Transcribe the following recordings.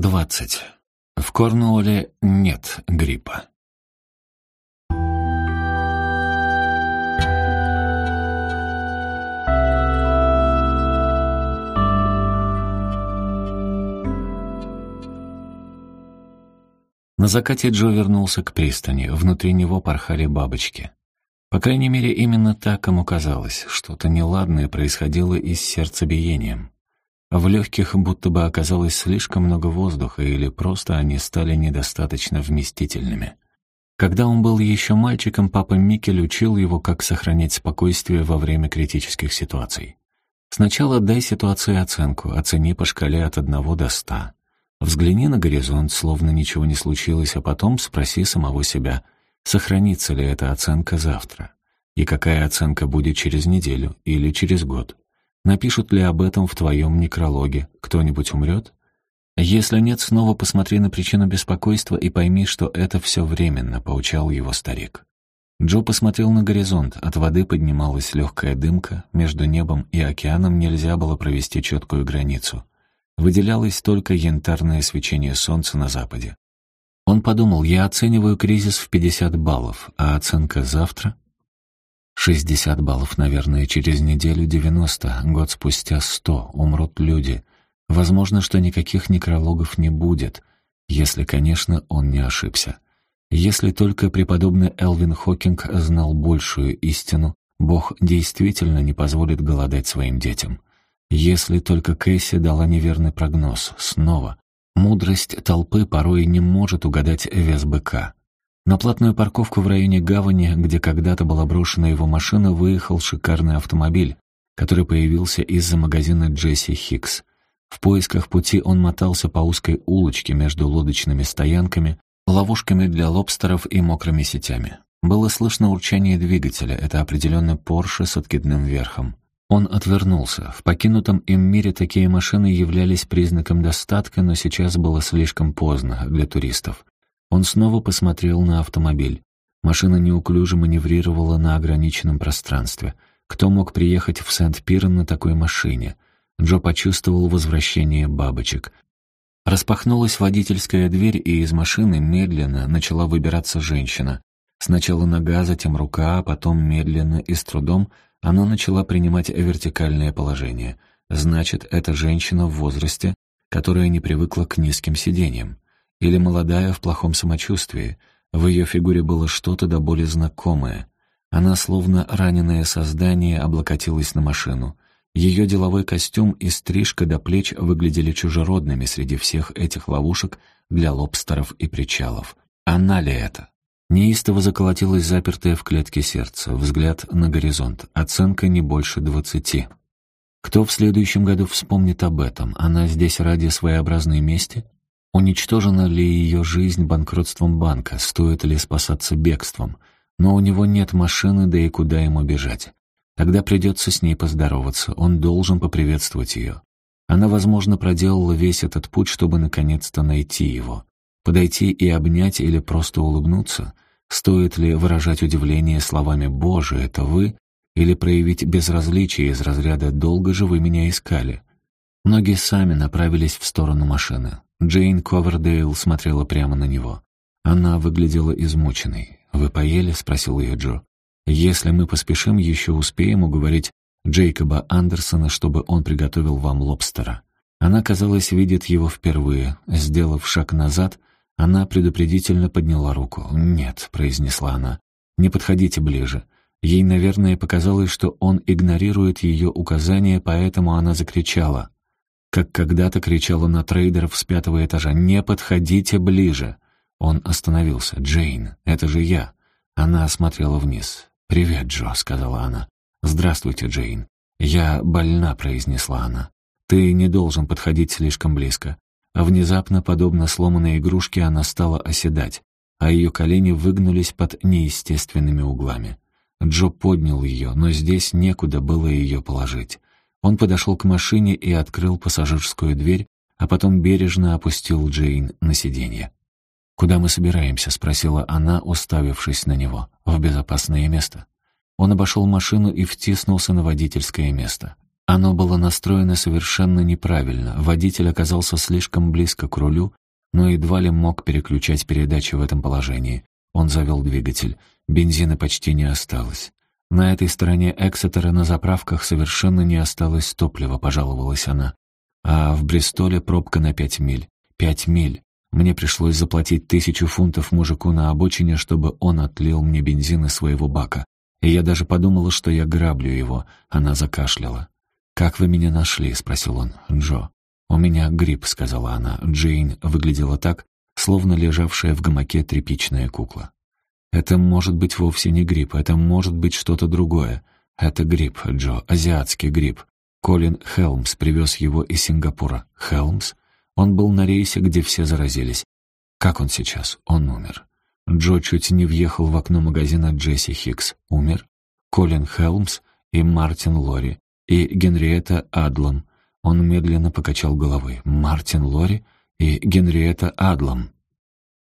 20. В Корнуолле нет гриппа. На закате Джо вернулся к пристани, внутри него порхали бабочки. По крайней мере, именно так ему казалось, что-то неладное происходило и с сердцебиением. В легких будто бы оказалось слишком много воздуха, или просто они стали недостаточно вместительными. Когда он был еще мальчиком, папа Микель учил его, как сохранять спокойствие во время критических ситуаций. Сначала дай ситуации оценку, оцени по шкале от 1 до 100. Взгляни на горизонт, словно ничего не случилось, а потом спроси самого себя, сохранится ли эта оценка завтра, и какая оценка будет через неделю или через год. Напишут ли об этом в твоем некрологе? Кто-нибудь умрет? Если нет, снова посмотри на причину беспокойства и пойми, что это все временно, поучал его старик. Джо посмотрел на горизонт, от воды поднималась легкая дымка, между небом и океаном нельзя было провести четкую границу. Выделялось только янтарное свечение солнца на западе. Он подумал, я оцениваю кризис в 50 баллов, а оценка завтра 60 баллов, наверное, через неделю 90, год спустя 100, умрут люди. Возможно, что никаких некрологов не будет, если, конечно, он не ошибся. Если только преподобный Элвин Хокинг знал большую истину, Бог действительно не позволит голодать своим детям. Если только Кэсси дала неверный прогноз, снова. Мудрость толпы порой не может угадать вес быка. На платную парковку в районе гавани, где когда-то была брошена его машина, выехал шикарный автомобиль, который появился из-за магазина Джесси Хикс. В поисках пути он мотался по узкой улочке между лодочными стоянками, ловушками для лобстеров и мокрыми сетями. Было слышно урчание двигателя, это определенно Порше с откидным верхом. Он отвернулся. В покинутом им мире такие машины являлись признаком достатка, но сейчас было слишком поздно для туристов. Он снова посмотрел на автомобиль. Машина неуклюже маневрировала на ограниченном пространстве. Кто мог приехать в Сент-Пирен на такой машине? Джо почувствовал возвращение бабочек. Распахнулась водительская дверь, и из машины медленно начала выбираться женщина. Сначала нога, затем рука, а потом медленно и с трудом она начала принимать вертикальное положение. Значит, это женщина в возрасте, которая не привыкла к низким сиденьям или молодая в плохом самочувствии. В ее фигуре было что-то до боли знакомое. Она, словно раненое создание, облокотилась на машину. Ее деловой костюм и стрижка до плеч выглядели чужеродными среди всех этих ловушек для лобстеров и причалов. Она ли это? Неистово заколотилось запертое в клетке сердце, взгляд на горизонт, оценка не больше двадцати. Кто в следующем году вспомнит об этом? Она здесь ради своеобразной мести? Уничтожена ли ее жизнь банкротством банка, стоит ли спасаться бегством? Но у него нет машины, да и куда ему бежать? Тогда придется с ней поздороваться, он должен поприветствовать ее. Она, возможно, проделала весь этот путь, чтобы наконец-то найти его. Подойти и обнять или просто улыбнуться? Стоит ли выражать удивление словами «Боже, это вы?» или проявить безразличие из разряда «Долго же вы меня искали?» Ноги сами направились в сторону машины. Джейн Ковердейл смотрела прямо на него. Она выглядела измученной. «Вы поели?» — спросил ее Джо. «Если мы поспешим, еще успеем уговорить Джейкоба Андерсона, чтобы он приготовил вам лобстера». Она, казалось, видит его впервые. Сделав шаг назад, она предупредительно подняла руку. «Нет», — произнесла она, — «не подходите ближе». Ей, наверное, показалось, что он игнорирует ее указания, поэтому она закричала как когда-то кричала на трейдеров с пятого этажа «Не подходите ближе!». Он остановился. «Джейн, это же я!» Она осмотрела вниз. «Привет, Джо», — сказала она. «Здравствуйте, Джейн». «Я больна», — произнесла она. «Ты не должен подходить слишком близко». Внезапно, подобно сломанной игрушке, она стала оседать, а ее колени выгнулись под неестественными углами. Джо поднял ее, но здесь некуда было ее положить. Он подошел к машине и открыл пассажирскую дверь, а потом бережно опустил Джейн на сиденье. «Куда мы собираемся?» — спросила она, уставившись на него. «В безопасное место». Он обошел машину и втиснулся на водительское место. Оно было настроено совершенно неправильно. Водитель оказался слишком близко к рулю, но едва ли мог переключать передачи в этом положении. Он завел двигатель. Бензина почти не осталось. На этой стороне Эксетера на заправках совершенно не осталось топлива, пожаловалась она. А в Бристоле пробка на пять миль. Пять миль. Мне пришлось заплатить тысячу фунтов мужику на обочине, чтобы он отлил мне бензин из своего бака. И я даже подумала, что я граблю его. Она закашляла. «Как вы меня нашли?» — спросил он. «Джо». «У меня грипп», — сказала она. Джейн выглядела так, словно лежавшая в гамаке тряпичная кукла. «Это может быть вовсе не грипп, это может быть что-то другое. Это грипп, Джо, азиатский грипп. Колин Хелмс привез его из Сингапура. Хелмс? Он был на рейсе, где все заразились. Как он сейчас? Он умер. Джо чуть не въехал в окно магазина Джесси Хикс. Умер? Колин Хелмс и Мартин Лори, и Генриетта Адлом. Он медленно покачал головой. Мартин Лори и Генриетта Адлом.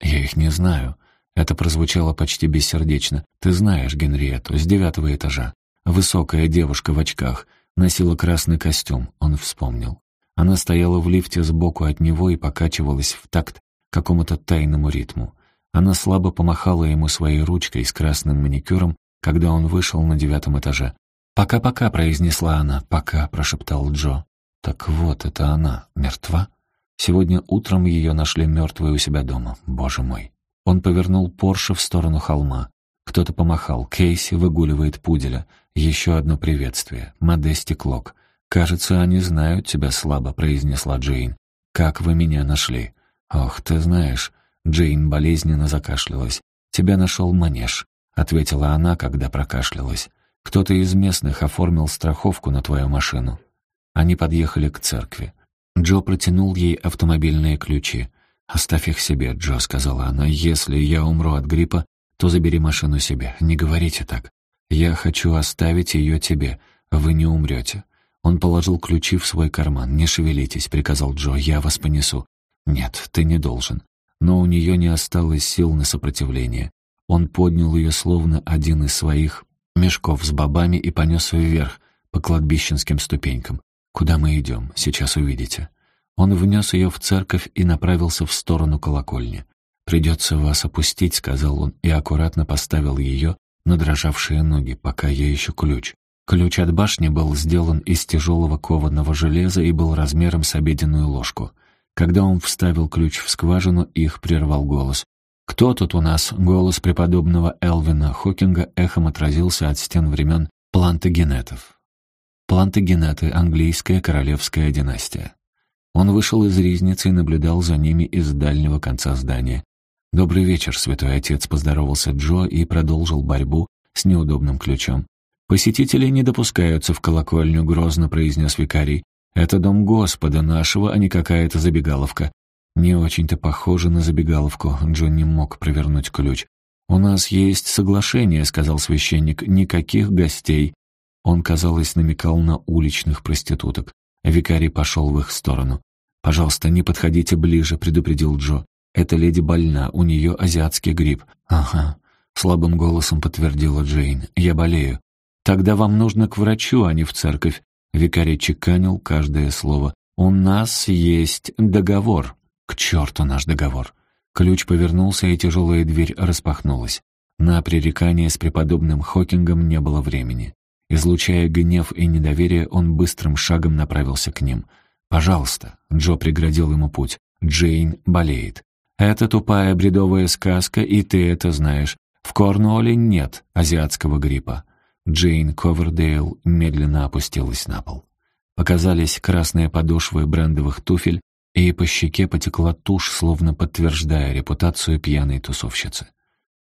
Я их не знаю. Это прозвучало почти бессердечно. Ты знаешь Генриетту, с девятого этажа. Высокая девушка в очках, носила красный костюм, он вспомнил. Она стояла в лифте сбоку от него и покачивалась в такт какому-то тайному ритму. Она слабо помахала ему своей ручкой с красным маникюром, когда он вышел на девятом этаже. «Пока-пока», — произнесла она. «Пока», — прошептал Джо. «Так вот, это она. Мертва?» Сегодня утром ее нашли мертвой у себя дома. Боже мой. Он повернул Порше в сторону холма. Кто-то помахал. Кейси выгуливает пуделя. Еще одно приветствие. Модести Клок. «Кажется, они знают тебя слабо», — произнесла Джейн. «Как вы меня нашли?» «Ох, ты знаешь...» Джейн болезненно закашлялась. «Тебя нашел манеж», — ответила она, когда прокашлялась. «Кто-то из местных оформил страховку на твою машину». Они подъехали к церкви. Джо протянул ей автомобильные ключи. «Оставь их себе, Джо», — сказала она. «Если я умру от гриппа, то забери машину себе. Не говорите так. Я хочу оставить ее тебе. Вы не умрете». Он положил ключи в свой карман. «Не шевелитесь», — приказал Джо. «Я вас понесу». «Нет, ты не должен». Но у нее не осталось сил на сопротивление. Он поднял ее словно один из своих мешков с бобами и понес вверх по кладбищенским ступенькам. «Куда мы идем? Сейчас увидите». Он внес ее в церковь и направился в сторону колокольни. «Придется вас опустить», — сказал он, и аккуратно поставил ее на дрожавшие ноги, пока я ищу ключ. Ключ от башни был сделан из тяжелого кованого железа и был размером с обеденную ложку. Когда он вставил ключ в скважину, их прервал голос. «Кто тут у нас?» Голос преподобного Элвина Хокинга эхом отразился от стен времен плантагенетов. Плантагенеты — английская королевская династия. Он вышел из ризницы и наблюдал за ними из дальнего конца здания. «Добрый вечер, святой отец», — поздоровался Джо и продолжил борьбу с неудобным ключом. «Посетители не допускаются в колокольню», — грозно произнес викарий. «Это дом Господа нашего, а не какая-то забегаловка». Не очень-то похоже на забегаловку, Джо не мог провернуть ключ. «У нас есть соглашение», — сказал священник, — «никаких гостей. Он, казалось, намекал на уличных проституток. Викарий пошел в их сторону. «Пожалуйста, не подходите ближе», — предупредил Джо. «Эта леди больна, у нее азиатский грипп». «Ага», — слабым голосом подтвердила Джейн. «Я болею». «Тогда вам нужно к врачу, а не в церковь». Викарий чеканил каждое слово. «У нас есть договор». «К черту наш договор». Ключ повернулся, и тяжелая дверь распахнулась. На пререкание с преподобным Хокингом не было времени. Излучая гнев и недоверие, он быстрым шагом направился к ним. «Пожалуйста», — Джо преградил ему путь, — «Джейн болеет. Это тупая бредовая сказка, и ты это знаешь. В Корнуолле нет азиатского гриппа». Джейн Ковердейл медленно опустилась на пол. Показались красные подошвы брендовых туфель, и по щеке потекла тушь, словно подтверждая репутацию пьяной тусовщицы.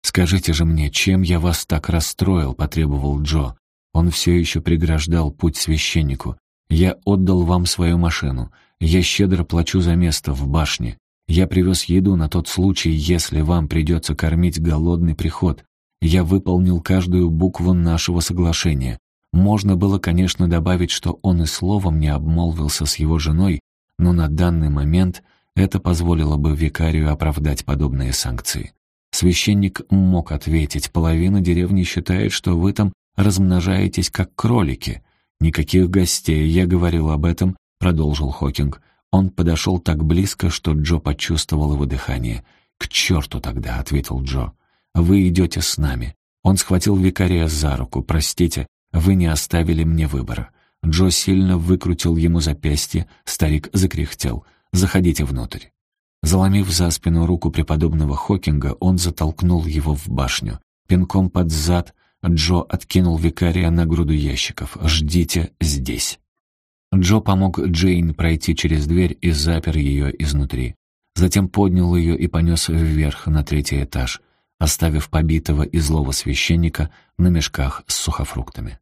«Скажите же мне, чем я вас так расстроил?» — потребовал Джо. Он все еще преграждал путь священнику. «Я отдал вам свою машину. Я щедро плачу за место в башне. Я привез еду на тот случай, если вам придется кормить голодный приход. Я выполнил каждую букву нашего соглашения. Можно было, конечно, добавить, что он и словом не обмолвился с его женой, но на данный момент это позволило бы викарию оправдать подобные санкции. Священник мог ответить, половина деревни считает, что вы там размножаетесь как кролики. «Никаких гостей, я говорил об этом», — продолжил Хокинг. Он подошел так близко, что Джо почувствовал его дыхание. «К черту тогда», — ответил Джо. «Вы идете с нами». Он схватил викария за руку. «Простите, вы не оставили мне выбора». Джо сильно выкрутил ему запястье, старик закряхтел. «Заходите внутрь». Заломив за спину руку преподобного Хокинга, он затолкнул его в башню. Пинком под зад Джо откинул викария на груду ящиков. «Ждите здесь». Джо помог Джейн пройти через дверь и запер ее изнутри. Затем поднял ее и понес вверх на третий этаж, оставив побитого и злого священника на мешках с сухофруктами.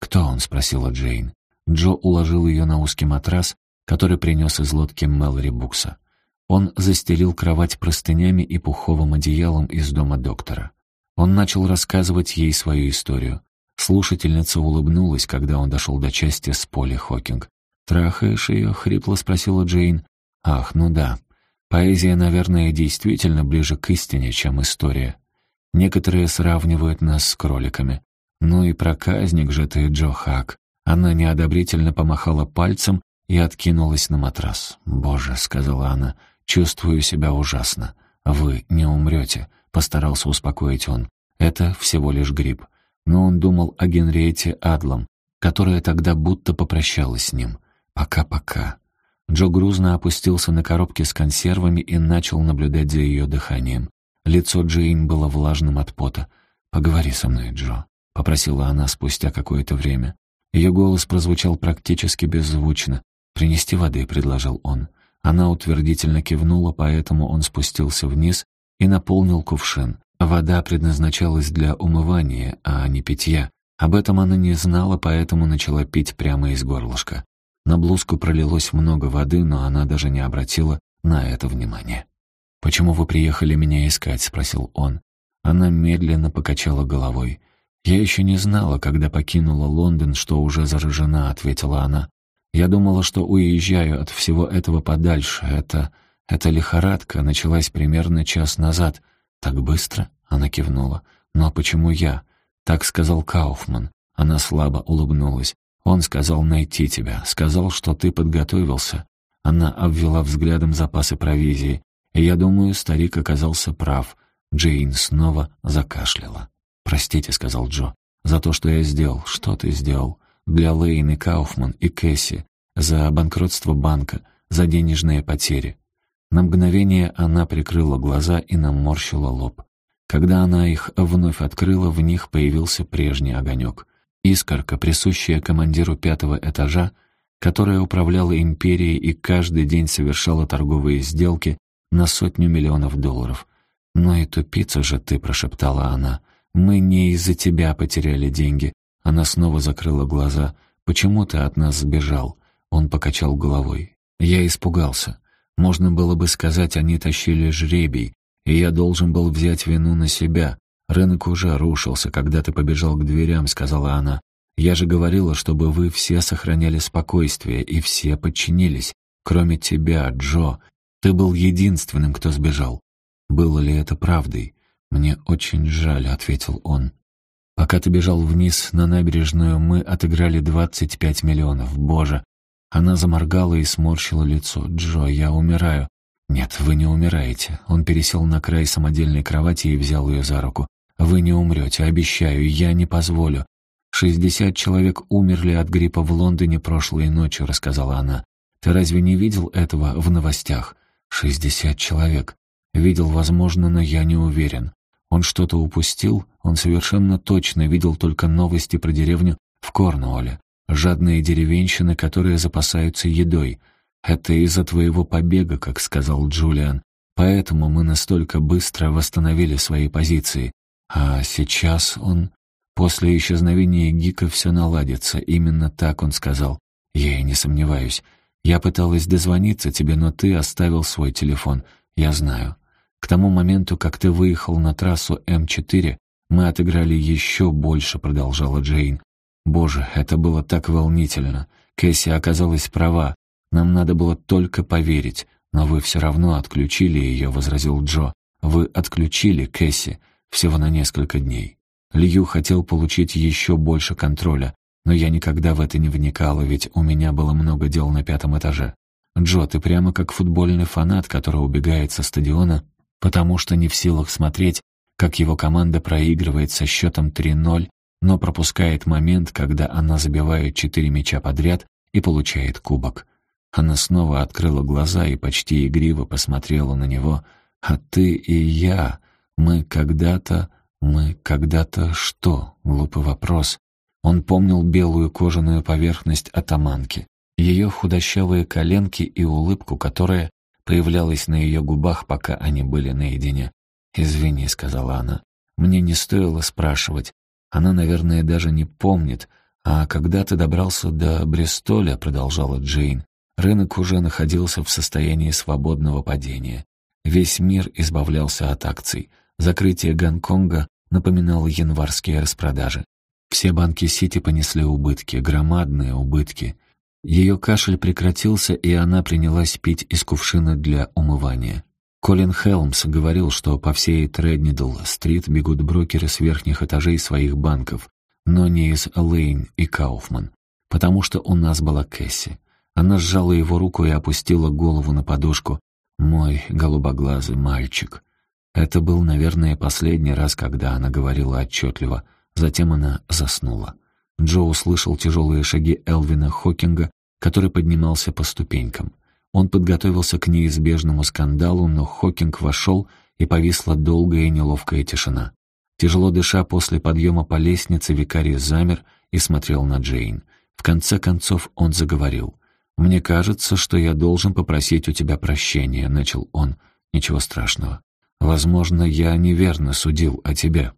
«Кто он?» — спросила Джейн. Джо уложил ее на узкий матрас, который принес из лодки Мэлори Букса. Он застелил кровать простынями и пуховым одеялом из дома доктора. Он начал рассказывать ей свою историю. Слушательница улыбнулась, когда он дошел до части с Поли Хокинг. «Трахаешь ее?» — хрипло спросила Джейн. «Ах, ну да. Поэзия, наверное, действительно ближе к истине, чем история. Некоторые сравнивают нас с кроликами. Ну и проказник же ты, Джо Хак». Она неодобрительно помахала пальцем и откинулась на матрас. «Боже», — сказала она, — «чувствую себя ужасно. Вы не умрете. — постарался успокоить он. «Это всего лишь грипп». Но он думал о Генриете Адлом, которая тогда будто попрощалась с ним. «Пока-пока». Джо грузно опустился на коробки с консервами и начал наблюдать за ее дыханием. Лицо Джейн было влажным от пота. «Поговори со мной, Джо», — попросила она спустя какое-то время. Ее голос прозвучал практически беззвучно. «Принести воды», — предложил он. Она утвердительно кивнула, поэтому он спустился вниз и наполнил кувшин. Вода предназначалась для умывания, а не питья. Об этом она не знала, поэтому начала пить прямо из горлышка. На блузку пролилось много воды, но она даже не обратила на это внимания. «Почему вы приехали меня искать?» — спросил он. Она медленно покачала головой. «Я еще не знала, когда покинула Лондон, что уже заражена», — ответила она. «Я думала, что уезжаю от всего этого подальше. Это... Эта лихорадка началась примерно час назад. Так быстро? Она кивнула. «Ну а почему я?» Так сказал Кауфман. Она слабо улыбнулась. «Он сказал найти тебя, сказал, что ты подготовился». Она обвела взглядом запасы провизии. И я думаю, старик оказался прав. Джейн снова закашляла. «Простите», — сказал Джо, — «за то, что я сделал. Что ты сделал? Для Лейн и Кауфман и Кэсси. За банкротство банка, за денежные потери. На мгновение она прикрыла глаза и наморщила лоб. Когда она их вновь открыла, в них появился прежний огонек. Искорка, присущая командиру пятого этажа, которая управляла империей и каждый день совершала торговые сделки на сотню миллионов долларов. «Ну и тупица же ты», — прошептала она. «Мы не из-за тебя потеряли деньги». Она снова закрыла глаза. «Почему ты от нас сбежал?» Он покачал головой. «Я испугался. Можно было бы сказать, они тащили жребий, и я должен был взять вину на себя. Рынок уже рушился, когда ты побежал к дверям, сказала она. Я же говорила, чтобы вы все сохраняли спокойствие, и все подчинились. Кроме тебя, Джо. Ты был единственным, кто сбежал. Было ли это правдой? Мне очень жаль, ответил он. Пока ты бежал вниз на набережную, мы отыграли двадцать пять миллионов. Боже, она заморгала и сморщила лицо. «Джо, я умираю». «Нет, вы не умираете». Он пересел на край самодельной кровати и взял ее за руку. «Вы не умрете, обещаю, я не позволю». «Шестьдесят человек умерли от гриппа в Лондоне прошлой ночью», — рассказала она. «Ты разве не видел этого в новостях?» «Шестьдесят человек». «Видел, возможно, но я не уверен. Он что-то упустил, он совершенно точно видел только новости про деревню в Корнуолле жадные деревенщины, которые запасаются едой. Это из-за твоего побега, как сказал Джулиан. Поэтому мы настолько быстро восстановили свои позиции. А сейчас он... После исчезновения Гика все наладится, именно так он сказал. Я и не сомневаюсь. Я пыталась дозвониться тебе, но ты оставил свой телефон. Я знаю. К тому моменту, как ты выехал на трассу М4, мы отыграли еще больше, продолжала Джейн. Боже, это было так волнительно. Кэсси оказалась права. Нам надо было только поверить. Но вы все равно отключили ее, возразил Джо. Вы отключили Кэсси всего на несколько дней. Лью хотел получить еще больше контроля. Но я никогда в это не вникала, ведь у меня было много дел на пятом этаже. Джо, ты прямо как футбольный фанат, который убегает со стадиона, потому что не в силах смотреть, как его команда проигрывает со счетом 3-0, но пропускает момент, когда она забивает четыре мяча подряд и получает кубок. Она снова открыла глаза и почти игриво посмотрела на него. «А ты и я, мы когда-то... мы когда-то что?» Глупый вопрос. Он помнил белую кожаную поверхность атаманки, ее худощавые коленки и улыбку, которая появлялась на ее губах, пока они были наедине. «Извини», — сказала она, — «мне не стоило спрашивать. Она, наверное, даже не помнит. А когда ты добрался до Бристоля, — продолжала Джейн, — рынок уже находился в состоянии свободного падения. Весь мир избавлялся от акций. Закрытие Гонконга напоминало январские распродажи. Все банки Сити понесли убытки, громадные убытки. Ее кашель прекратился, и она принялась пить из кувшина для умывания. Колин Хелмс говорил, что по всей Треднидл-стрит бегут брокеры с верхних этажей своих банков, но не из Лейн и Кауфман, потому что у нас была Кэсси. Она сжала его руку и опустила голову на подушку. «Мой голубоглазый мальчик». Это был, наверное, последний раз, когда она говорила отчетливо — Затем она заснула. Джо услышал тяжелые шаги Элвина Хокинга, который поднимался по ступенькам. Он подготовился к неизбежному скандалу, но Хокинг вошел, и повисла долгая и неловкая тишина. Тяжело дыша после подъема по лестнице, викарий замер и смотрел на Джейн. В конце концов он заговорил. «Мне кажется, что я должен попросить у тебя прощения», — начал он. «Ничего страшного. Возможно, я неверно судил о тебе».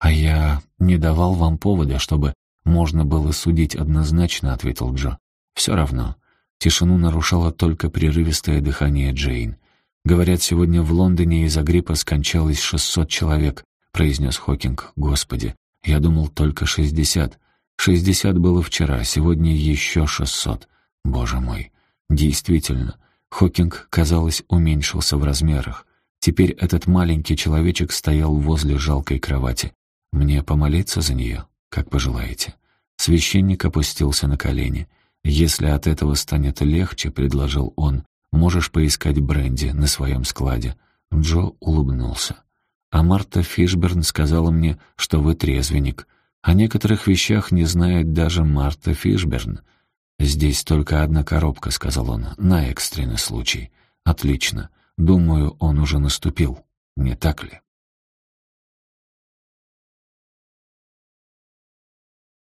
«А я не давал вам повода, чтобы можно было судить однозначно», — ответил Джо. «Все равно». Тишину нарушало только прерывистое дыхание Джейн. «Говорят, сегодня в Лондоне из-за гриппа скончалось шестьсот человек», — произнес Хокинг. «Господи, я думал только шестьдесят. Шестьдесят было вчера, сегодня еще шестьсот. Боже мой». Действительно, Хокинг, казалось, уменьшился в размерах. Теперь этот маленький человечек стоял возле жалкой кровати. «Мне помолиться за нее, как пожелаете». Священник опустился на колени. «Если от этого станет легче», — предложил он, — «можешь поискать бренди на своем складе». Джо улыбнулся. «А Марта Фишберн сказала мне, что вы трезвенник. О некоторых вещах не знает даже Марта Фишберн». «Здесь только одна коробка», — сказал он, — «на экстренный случай». «Отлично. Думаю, он уже наступил. Не так ли?»